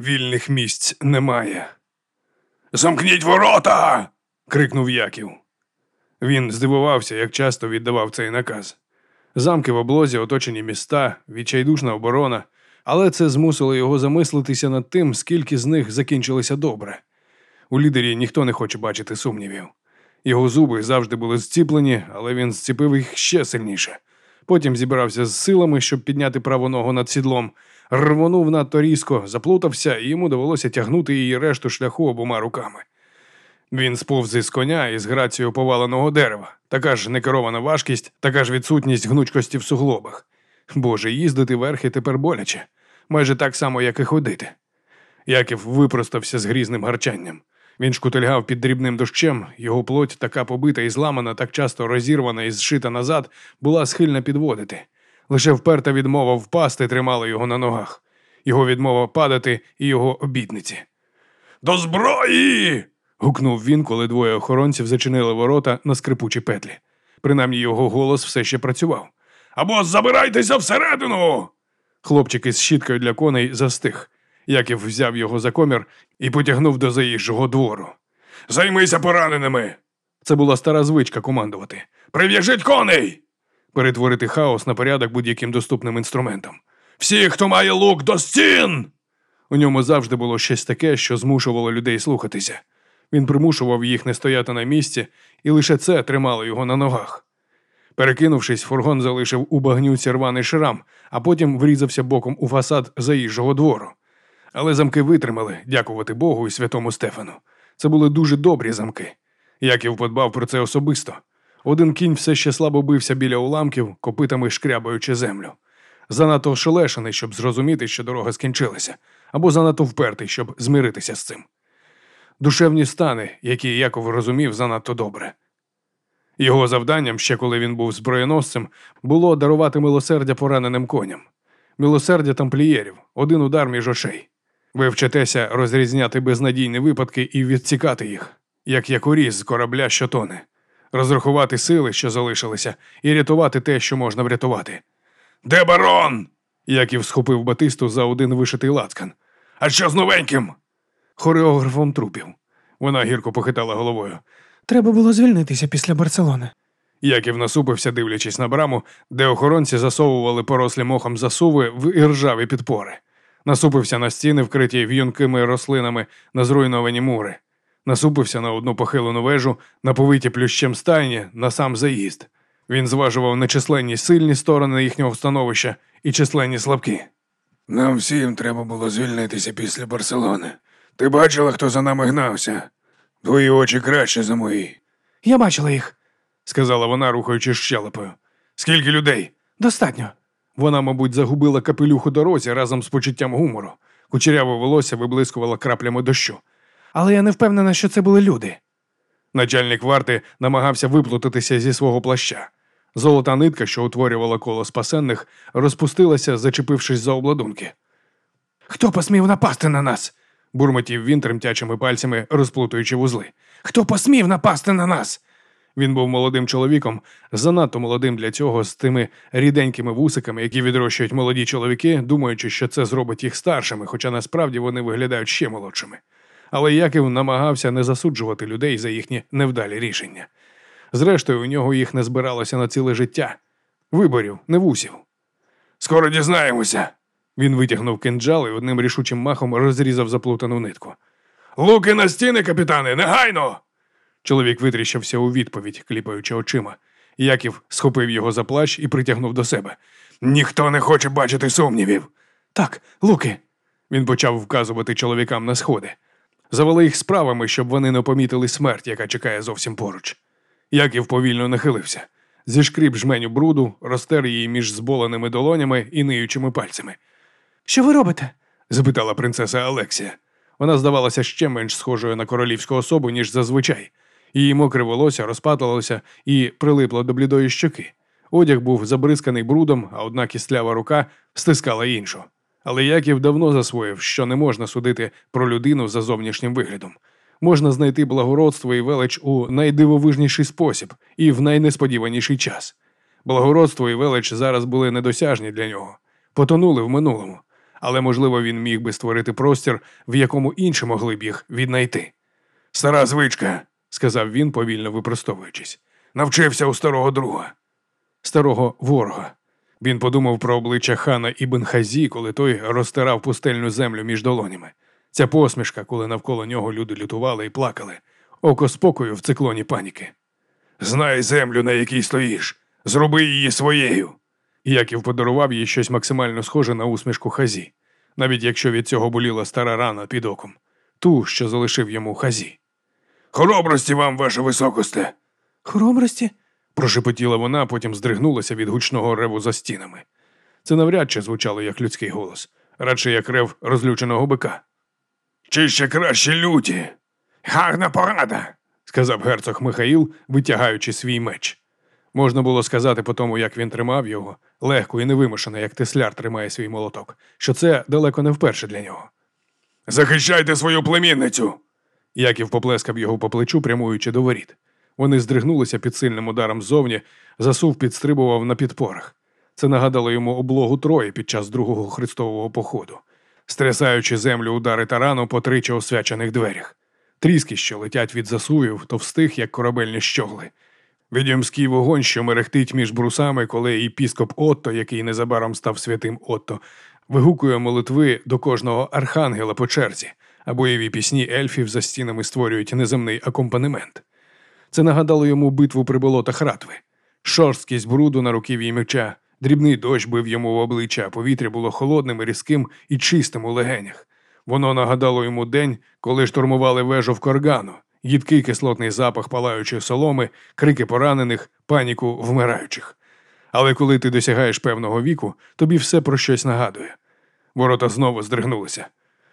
Вільних місць немає. Замкніть ворота. крикнув Яків. Він здивувався, як часто віддавав цей наказ. Замки в облозі, оточені міста, відчайдушна оборона, але це змусило його замислитися над тим, скільки з них закінчилися добре. У лідері ніхто не хоче бачити сумнівів. Його зуби завжди були зціплені, але він зціпив їх ще сильніше. Потім зібрався з силами, щоб підняти праву ногу над сідлом, рвонув надто різко, заплутався, і йому довелося тягнути її решту шляху обома руками. Він сповз із коня із грацією поваленого дерева, така ж некерована важкість, така ж відсутність гнучкості в суглобах. Боже, їздити верхи тепер боляче, майже так само, як і ходити. Яків випростався з грізним гарчанням. Він шкутильгав під дрібним дощем, його плоть, така побита і зламана, так часто розірвана і зшита назад, була схильна підводити. Лише вперта відмова впасти тримала його на ногах, його відмова падати і його обітниці. До зброї. гукнув він, коли двоє охоронців зачинили ворота на скрипучі петлі. Принаймні його голос все ще працював. Або забирайтеся всередину. Хлопчик із щіткою для коней застиг. Яків взяв його за комір і потягнув до заїжджого двору. Займися пораненими. Це була стара звичка командувати, Прив'яжіть коней. Перетворити хаос на порядок будь-яким доступним інструментом. Всі, хто має лук, до стін. У ньому завжди було щось таке, що змушувало людей слухатися. Він примушував їх не стояти на місці, і лише це тримало його на ногах. Перекинувшись, фургон залишив у багнюці рваний шрам, а потім врізався боком у фасад заїжджого двору. Але замки витримали, дякувати Богу і святому Стефану. Це були дуже добрі замки. Яків подбав про це особисто. Один кінь все ще слабо бився біля уламків, копитами шкрябаючи землю. Занадто ошелешений, щоб зрозуміти, що дорога скінчилася, або занадто впертий, щоб змиритися з цим. Душевні стани, які Яков розумів занадто добре. Його завданням, ще коли він був зброєносцем, було дарувати милосердя пораненим коням. Милосердя тамплієрів, один удар між очей. Ви вчитеся розрізняти безнадійні випадки і відсікати їх, як якоріз з корабля, що тоне, розрахувати сили, що залишилися, і рятувати те, що можна врятувати. Де барон? Яків схопив Батисту за один вишитий лацкан. А що з новеньким? Хореографом трупів. Вона гірко похитала головою. Треба було звільнитися після Барселони. Яків насупився, дивлячись на браму, де охоронці засовували порослі мохом засуви в іржаві підпори. Насупився на стіни, вкриті в'юнкими рослинами на зруйновані мури. Насупився на одну похилену вежу, на повиті плющем стайні, на сам заїзд. Він зважував нечисленні сильні сторони їхнього становища і численні слабкі. Нам всім треба було звільнитися після Барселони. Ти бачила, хто за нами гнався? Твої очі краще за мої. Я бачила їх. сказала вона, рухаючи щелепою. Скільки людей? Достатньо. Вона, мабуть, загубила капелюх у дорозі разом з почуттям гумору. Кучеряве волосся виблискувало краплями дощу. Але я не впевнена, що це були люди. Начальник варти намагався виплутатися зі свого плаща. Золота нитка, що утворювала коло спасенних, розпустилася, зачепившись за обладунки. Хто посмів напасти на нас? Бурмотів він тремтячими пальцями, розплутуючи вузли. Хто посмів напасти на нас? Він був молодим чоловіком, занадто молодим для цього, з тими ріденькими вусиками, які відрощують молоді чоловіки, думаючи, що це зробить їх старшими, хоча насправді вони виглядають ще молодшими. Але Яків намагався не засуджувати людей за їхні невдалі рішення. Зрештою, у нього їх не збиралося на ціле життя. Виборів, не вусів. Скоро дізнаємося. Він витягнув кинджал і одним рішучим махом розрізав заплутану нитку. Луки на стіни, капітане, негайно. Чоловік витріщався у відповідь, кліпаючи очима. Яків схопив його за плащ і притягнув до себе. Ніхто не хоче бачити сумнівів. Так, луки. Він почав вказувати чоловікам на сходи. Завели їх справами, щоб вони не помітили смерть, яка чекає зовсім поруч. Яків повільно нахилився. Зішкріб жменю бруду, розтер її між зболеними долонями і ниючими пальцями. Що ви робите? запитала принцеса Алексія. Вона здавалася ще менш схожою на королівську особу, ніж зазвичай. Її мокре волосся розпатувалося і прилипло до блідої щоки. Одяг був забризканий брудом, а одна кістлява рука стискала іншу. Але Яків давно засвоїв, що не можна судити про людину за зовнішнім виглядом. Можна знайти благородство і велич у найдивовижніший спосіб і в найнесподіваніший час. Благородство і велич зараз були недосяжні для нього, потонули в минулому. але, можливо, він міг би створити простір, в якому інші могли б їх віднайти. Стара звичка, сказав він, повільно випростовуючись. навчився у старого друга. Старого ворога. Він подумав про обличчя хана Ібн Хазі, коли той розтирав пустельну землю між долонями. Ця посмішка, коли навколо нього люди лютували і плакали, око спокою в циклоні паніки. Знай землю, на якій стоїш. Зроби її своєю. Яків подарував їй щось максимально схоже на усмішку Хазі, навіть якщо від цього боліла стара рана під оком, ту, що залишив йому Хазі. Хоробрості вам, ваше високосте. Хоробрості? Прошепотіла вона, потім здригнулася від гучного реву за стінами. Це навряд чи звучало як людський голос, радше як рев розлюченого бика. Чи ще краще люті? Гарна порада. сказав герцог Михаїл, витягаючи свій меч. Можна було сказати по тому, як він тримав його, легко і невимушено, як тесляр тримає свій молоток, що це далеко не вперше для нього. Захищайте свою племінницю. Яків поплескав його по плечу, прямуючи до воріт. Вони здригнулися під сильним ударом ззовні, засув підстрибував на підпорах. Це нагадало йому облогу Трої під час другого хрестового походу, стрясаючи землю удари тарану по тричі освячених дверях, тріски, що летять від засувів, товстих, як корабельні щогли. Відьомський вогонь, що мерехтить між брусами, коли епіскоп Отто, який незабаром став святим Отто, вигукує молитви до кожного архангела по черзі, а бойові пісні ельфів за стінами створюють неземний акомпанемент. Це нагадало йому битву при болотах ратви. Шорсткість бруду на руків'ї меча, дрібний дощ бив йому в обличчя, повітря було холодним, різким і чистим у легенях. Воно нагадало йому день, коли штурмували вежу в коргану, їдкий кислотний запах палаючої соломи, крики поранених, паніку вмираючих. Але коли ти досягаєш певного віку, тобі все про щось нагадує. Ворота знову здригнулися.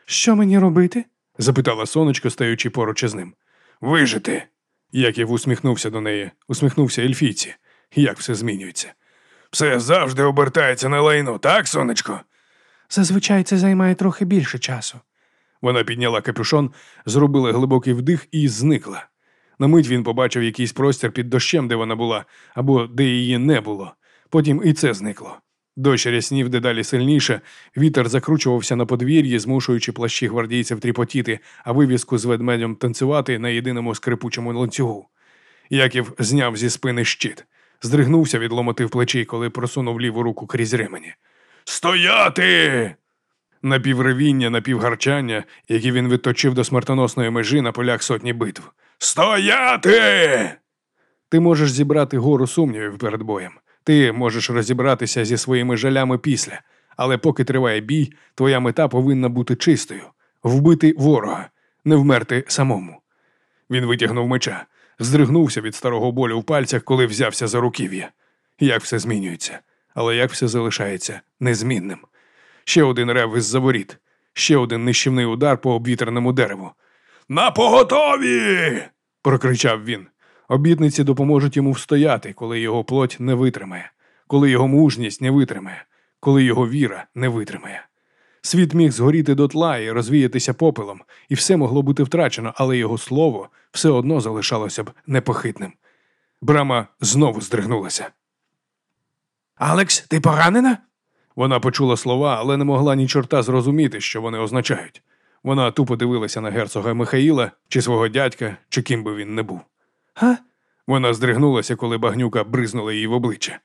Що мені робити? запитала сонечко, стаючи поруч із ним. Вижити. Яків усміхнувся до неї, усміхнувся ельфійці. Як все змінюється. Все завжди обертається на лайно, так, сонечко? Зазвичай це займає трохи більше часу. Вона підняла капюшон, зробила глибокий вдих і зникла. На мить він побачив якийсь простір під дощем, де вона була, або де її не було. Потім і це зникло. Дощ ряснів дедалі сильніше, вітер закручувався на подвір'ї, змушуючи плащі гвардійців тріпотіти, а вивіску з ведмедем танцювати на єдиному скрипучому ланцюгу. Яків зняв зі спини щит, здригнувся від ломоти в плечі, коли просунув ліву руку крізь ремені. Стояти! Напівревіння, напівгарчання, які він відточив до смертоносної межі на полях сотні битв. Стояти! Ти можеш зібрати гору сумнівів перед боєм. Ти можеш розібратися зі своїми жалями після, але поки триває бій, твоя мета повинна бути чистою вбити ворога, не вмерти самому. Він витягнув меча, здригнувся від старого болю в пальцях, коли взявся за руків'я. Як все змінюється, але як все залишається незмінним. Ще один рев із заворіт, ще один нищівний удар по обвітреному дереву. На поготові! прокричав він. Обітниці допоможуть йому встояти, коли його плоть не витримає, коли його мужність не витримає, коли його віра не витримає. Світ міг згоріти дотла і розвіятися попелом, і все могло бути втрачено, але його слово все одно залишалося б непохитним. Брама знову здригнулася. Алекс, ти поранена? Вона почула слова, але не могла ні чорта зрозуміти, що вони означають. Вона тупо дивилася на герцога Михаїла, чи свого дядька, чи ким би він не був. Га? Вона здригнулася, коли багнюка бризнула їй в обличчя.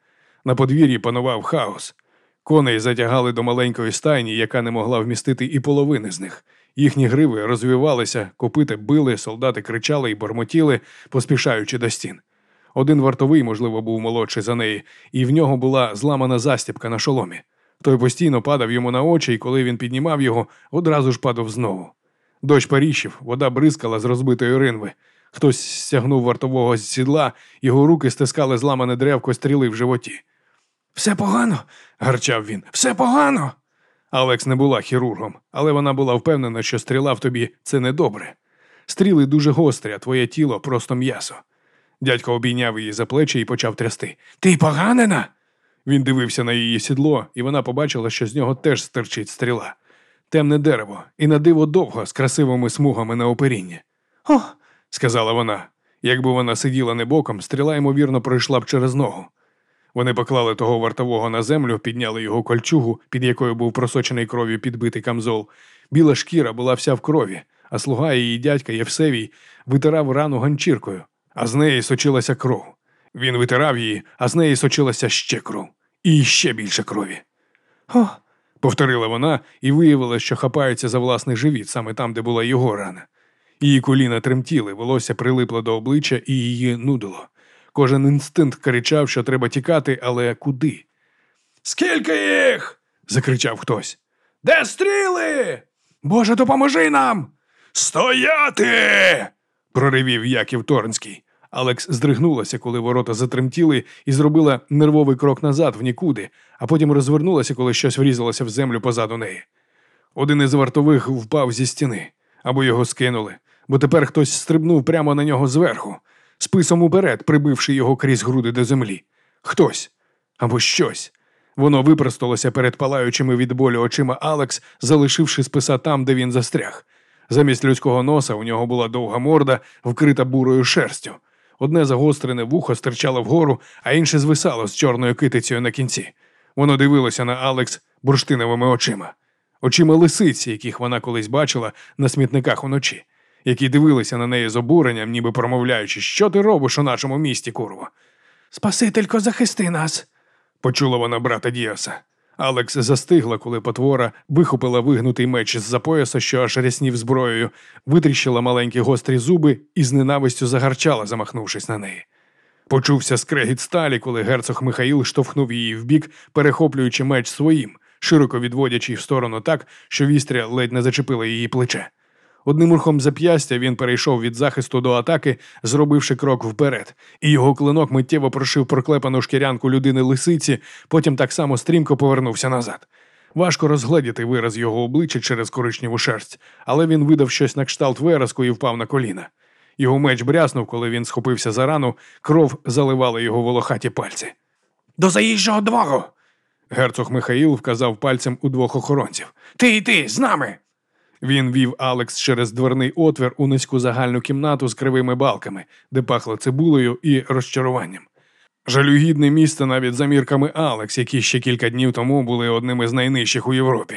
На подвір'ї панував хаос. Коней затягали до маленької стайні, яка не могла вмістити і половини з них. Їхні гриви розвивалися, копити били, солдати кричали і бормотіли, поспішаючи до стін. Один вартовий, можливо, був молодший за неї, і в нього була зламана застібка на шоломі. Той постійно падав йому на очі, і коли він піднімав його, одразу ж падав знову. Дощ паріщив, вода бризкала з розбитої ринви. Хтось стягнув вартового з сідла, його руки стискали зламане древко стріли в животі. Все погано, гарчав він. Все погано. Алекс не була хірургом, але вона була впевнена, що стріла в тобі це недобре. Стріли дуже гострі, а твоє тіло просто м'ясо. Дядько обійняв її за плечі і почав трясти. Ти поранена? Він дивився на її сідло, і вона побачила, що з нього теж стирчить стріла. Темне дерево, і на диво довго з красивими смугами на оперінні. О, сказала вона. Якби вона сиділа не боком, стріла, ймовірно, пройшла б через ногу. Вони поклали того вартового на землю, підняли його кольчугу, під якою був просочений кров'ю підбитий камзол. Біла шкіра була вся в крові, а слуга її дядька Євсевій витирав рану ганчіркою, а з неї сочилася кров. Він витирав її, а з неї сочилася ще кров. І ще більше крові. О, Повторила вона і виявила, що хапається за власний живіт, саме там, де була його рана. Її коліна тремтіли, волосся прилипло до обличчя і її нудило. Кожен інстинкт кричав, що треба тікати, але куди? Скільки їх? закричав хтось. Де стріли? Боже, допоможи нам! Стояти! проривів Яків Торнський. Алекс здригнулася, коли ворота затремтіли, і зробила нервовий крок назад в нікуди, а потім розвернулася, коли щось врізалося в землю позаду неї. Один із вартових впав зі стіни, або його скинули, бо тепер хтось стрибнув прямо на нього зверху, списом уперед, прибивши його крізь груди до землі. Хтось або щось. Воно випросталося перед палаючими від болю очима Алекс, залишивши списа там, де він застряг. Замість людського носа у нього була довга морда, вкрита бурою шерстю. Одне загострене вухо стирчало вгору, а інше звисало з чорною китицею на кінці. Воно дивилося на Алекс бурштиновими очима, очима лисиці, яких вона колись бачила на смітниках уночі, які дивилися на неї з обуренням, ніби промовляючи, що ти робиш у нашому місті, курво. Спасителько, захисти нас. Почула вона брата Діаса. Алекс застигла, коли потвора вихопила вигнутий меч з-за пояса, що аж ряснів зброєю, витріщила маленькі гострі зуби і з ненавистю загарчала, замахнувшись на неї. Почувся скрегіт сталі, коли герцог Михаїл штовхнув її вбік, перехоплюючи меч своїм, широко відводячи в сторону так, що вістря ледь не зачепила її плече. Одним рухом зап'ястя він перейшов від захисту до атаки, зробивши крок вперед, і його клинок миттєво прошив проклепану шкірянку людини лисиці, потім так само стрімко повернувся назад. Важко розгледіти вираз його обличчя через коричневу шерсть, але він видав щось на кшталт виразку і впав на коліна. Його меч бряснув, коли він схопився за рану, кров заливала його волохаті пальці. До заїжджого двору. Герцог Михаїл вказав пальцем у двох охоронців. Ти і ти з нами. Він вів Алекс через дверний отвір у низьку загальну кімнату з кривими балками, де пахло цибулею і розчаруванням. Жалюгідне місце навіть за мірками Алекс, які ще кілька днів тому були одним із найнижчих у Європі.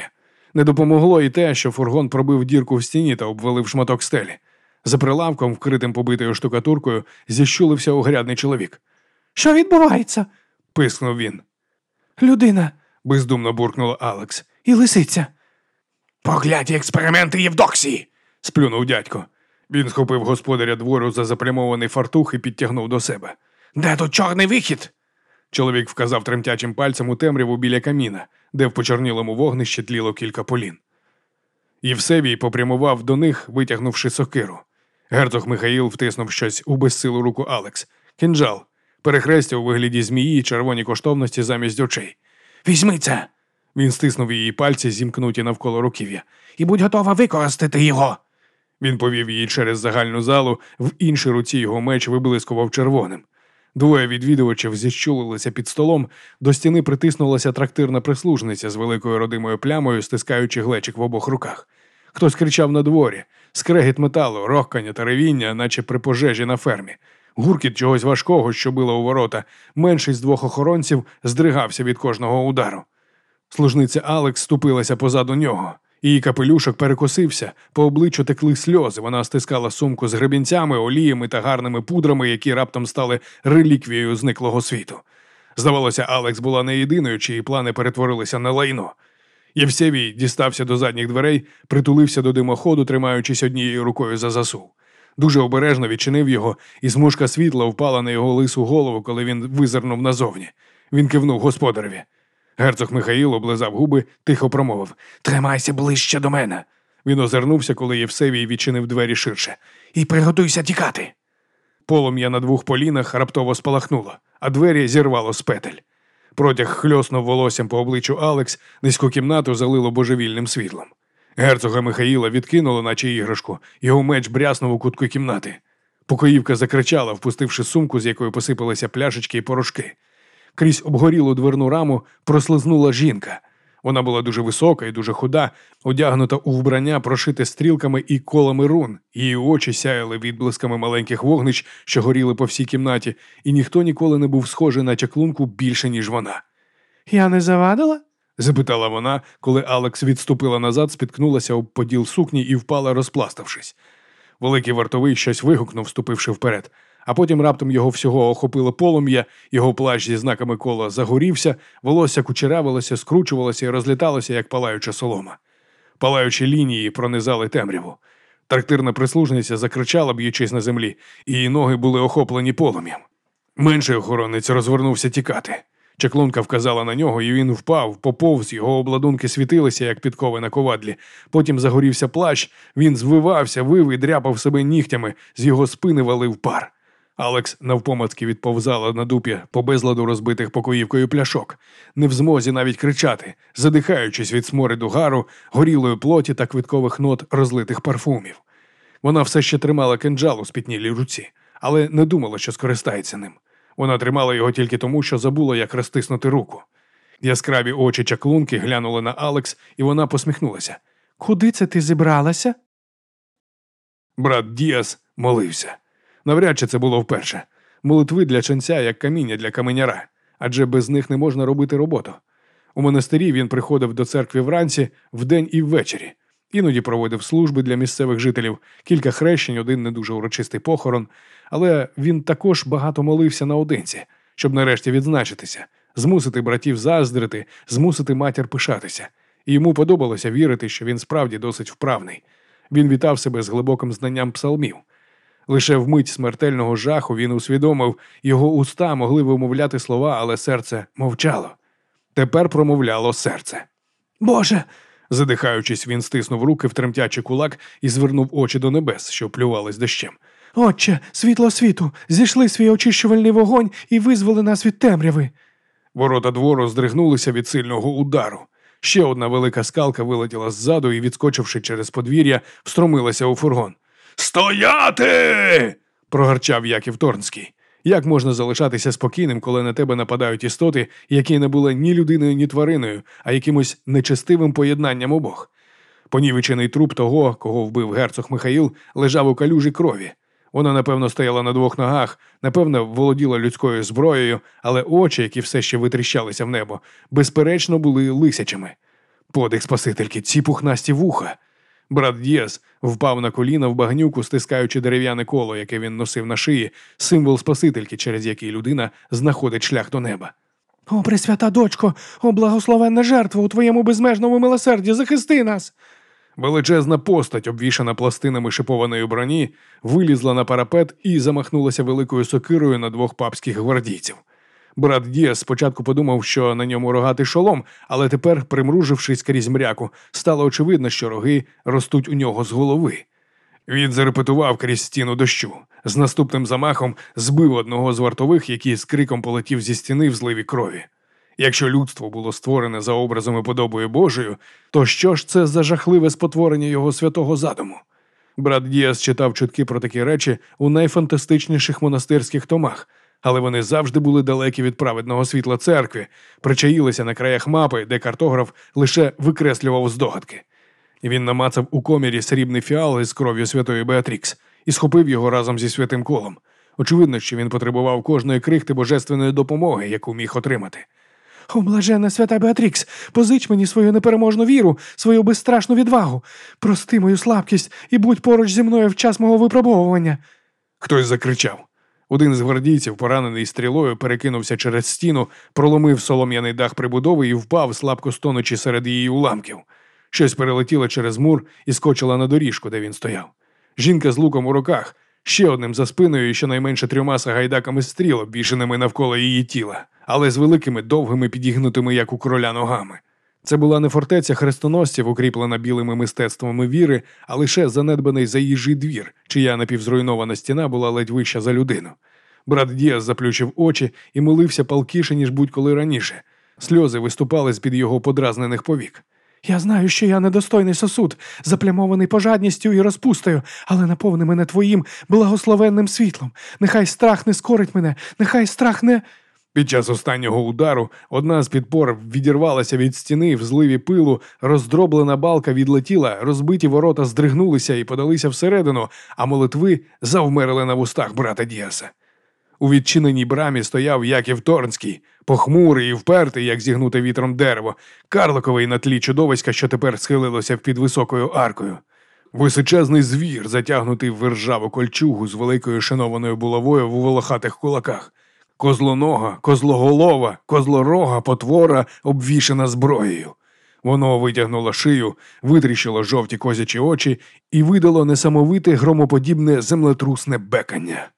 Не допомогло і те, що фургон пробив дірку в стіні та обвалив шматок стелі. За прилавком, вкритим побитою штукатуркою, зіщулився огрядний чоловік. Що відбувається? Пискнув він. Людина Бездумно буркнула Алекс. і лисиця. Погляді експерименти Євдоксії. Сплюнув дядько. Він схопив господаря двору за заплямований фартух і підтягнув до себе. Де тут чорний вихід? Чоловік вказав тремтячим пальцем у темряву біля каміна, де в почорнілому вогнищі тліло кілька полін. Євсевій попрямував до них, витягнувши сокиру. Герцог Михаїл втиснув щось у безсилу руку Алекс. Кінжал, перехрестя у вигляді змії, червоні коштовності замість очей. Візьми це Він стиснув її пальці, зімкнуті навколо руків'я. і будь готова використати його. Він повів її через загальну залу, в іншій руці його меч виблискував червоним. Двоє відвідувачів зіщулилися під столом, до стіни притиснулася трактирна прислужниця з великою родимою плямою, стискаючи глечик в обох руках. Хтось кричав на дворі, скрегіт металу, рохкання та ревіння, наче при пожежі на фермі. Гуркіт чогось важкого, що било у ворота. Менший з двох охоронців здригався від кожного удару. Служниця Алекс ступилася позаду нього. Її капелюшок перекосився, по обличчю текли сльози. Вона стискала сумку з гребінцями, оліями та гарними пудрами, які раптом стали реліквією зниклого світу. Здавалося, Алекс була не єдиною, чиї плани перетворилися на лайно. Євсевій дістався до задніх дверей, притулився до димоходу, тримаючись однією рукою за засув. Дуже обережно відчинив його, і смужка світла впала на його лису голову, коли він визирнув назовні. Він кивнув господареві. Герцог Михаїл облизав губи, тихо промовив Тримайся ближче до мене. Він озирнувся, коли Євсевій відчинив двері ширше. І приготуйся тікати. Полум'я на двох полінах раптово спалахнуло, а двері зірвало з петель. Протяг хльоснув волоссям по обличчю Алекс, низьку кімнату залило божевільним світлом. Герцога Михаїла відкинуло, наче іграшку, його меч бряснув у кутку кімнати. Покоївка закричала, впустивши сумку, з якої посипалися пляшечки і порошки. Крізь обгорілу дверну раму прослизнула жінка. Вона була дуже висока і дуже худа, одягнута у вбрання, прошите стрілками і колами рун. Її очі сяяли відблисками маленьких вогнищ, що горіли по всій кімнаті, і ніхто ніколи не був схожий на чаклунку більше, ніж вона. Я не завадила? запитала вона, коли Алекс відступила назад, спіткнулася об поділ сукні і впала, розпластавшись. Великий вартовий щось вигукнув, вступивши вперед, а потім раптом його всього охопило полум'я, його плащ зі знаками кола загорівся, волосся кучеравилося, скручувалося і розліталося, як палаюча солома. Палаючі лінії пронизали темряву. Трактирна прислужниця закричала, б'ючись на землі, її ноги були охоплені полум'ям. Менший охоронець розвернувся тікати. Чаклунка вказала на нього, і він впав, поповз, його обладунки світилися, як підкови на ковадлі. Потім загорівся плащ, він звивався, вив і дряпав себе нігтями, з його спини валив пар. Алекс навпомацки відповзала на дупі по безладу розбитих покоївкою пляшок, не в змозі навіть кричати, задихаючись від смориду гару, горілої плоті та квіткових нот розлитих парфумів. Вона все ще тримала кинджал у спітнілій руці, але не думала, що скористається ним. Вона тримала його тільки тому, що забула, як розтиснути руку. Яскраві очі чаклунки глянули на Алекс, і вона посміхнулася. Куди це ти зібралася? Брат Діас молився. Навряд чи це було вперше. Молитви для ченця як каміння для каменяра, адже без них не можна робити роботу. У монастирі він приходив до церкви вранці, вдень і ввечері. Іноді проводив служби для місцевих жителів, кілька хрещень, один не дуже урочистий похорон, але він також багато молився наодинці, щоб нарешті відзначитися, змусити братів заздрити, змусити матір пишатися. І йому подобалося вірити, що він справді досить вправний. Він вітав себе з глибоким знанням псалмів. Лише вмить смертельного жаху він усвідомив, його уста могли вимовляти слова, але серце мовчало. Тепер промовляло серце. Боже, Задихаючись, він стиснув руки в тремтячий кулак і звернув очі до небес, що плювались дощем. Отче, світло світу, зійшли свій очищувальний вогонь і визволи нас від темряви. Ворота двору здригнулися від сильного удару. Ще одна велика скалка вилетіла ззаду і, відскочивши через подвір'я, встромилася у фургон. Стояти! прогарчав Яків Торнський. Як можна залишатися спокійним, коли на тебе нападають істоти, які не були ні людиною, ні твариною, а якимось нечестивим поєднанням обох? Понівечений труп того, кого вбив герцог Михаїл, лежав у калюжі крові. Вона, напевно, стояла на двох ногах, напевно, володіла людською зброєю, але очі, які все ще витріщалися в небо, безперечно, були лисячими. Подих Спасительки, ці пухнасті вуха. Брат Діас впав на коліна в багнюку, стискаючи дерев'яне коло, яке він носив на шиї, символ Спасительки, через який людина знаходить шлях до неба. О, пресвята дочко, о, благословенна жертва у твоєму безмежному милосерді, захисти нас. Величезна постать, обвішана пластинами шипованої броні, вилізла на парапет і замахнулася великою сокирою на двох папських гвардійців. Брат Діас спочатку подумав, що на ньому рогатий шолом, але тепер, примружившись крізь мряку, стало очевидно, що роги ростуть у нього з голови. Він зарепетував крізь стіну дощу. З наступним замахом збив одного з вартових, який з криком полетів зі стіни в зливі крові. Якщо людство було створене за образом і подобою Божою, то що ж це за жахливе спотворення його святого задуму? Брат Діас читав чутки про такі речі у найфантастичніших монастирських томах, але вони завжди були далекі від праведного світла церкви, причаїлися на краях мапи, де картограф лише викреслював здогадки. Він намацав у комірі срібний фіал із кров'ю святої Беатрікс і схопив його разом зі святим колом. Очевидно, що він потребував кожної крихти божественної допомоги, яку міг отримати. О, блажена свята Беатрікс, позич мені свою непереможну віру, свою безстрашну відвагу. Прости мою слабкість і будь поруч зі мною в час мого випробовування. Хтось закричав. Один з гвардійців, поранений стрілою, перекинувся через стіну, проломив солом'яний дах прибудови і впав, слабко стонучи серед її уламків. Щось перелетіло через мур і скочило на доріжку, де він стояв. Жінка з луком у руках, ще одним за спиною і щонайменше трьома сагайдаками стріл, обвішеними навколо її тіла, але з великими довгими підігнутими, як у короля, ногами. Це була не фортеця хрестоносців, укріплена білими мистецтвами віри, а лише занедбаний заїжджий двір, чия напівзруйнована стіна була ледь вища за людину. Брат Діас заплющив очі і молився палкіше, ніж будь-коли раніше. Сльози виступали з під його подразнених повік. Я знаю, що я недостойний сосуд, заплямований пожадністю і розпустою, але наповни мене твоїм благословенним світлом. Нехай страх не скорить мене, нехай страх не. Під час останнього удару одна з підпор відірвалася від стіни в зливі пилу, роздроблена балка відлетіла, розбиті ворота здригнулися і подалися всередину, а молитви завмерли на вустах брата Діаса. У відчиненій брамі стояв Яків Торнський, похмурий і впертий, як зігнуте вітром дерево, карликовий на тлі чудовиська, що тепер схилилося під високою аркою. Височезний звір, затягнутий в вержаву кольчугу з великою шинованою булавою в волохатих кулаках. Козлонога, козлоголова, козлорога, потвора, обвішана зброєю. Воно витягнуло шию, витріщило жовті козячі очі і видало несамовите громоподібне землетрусне бекання.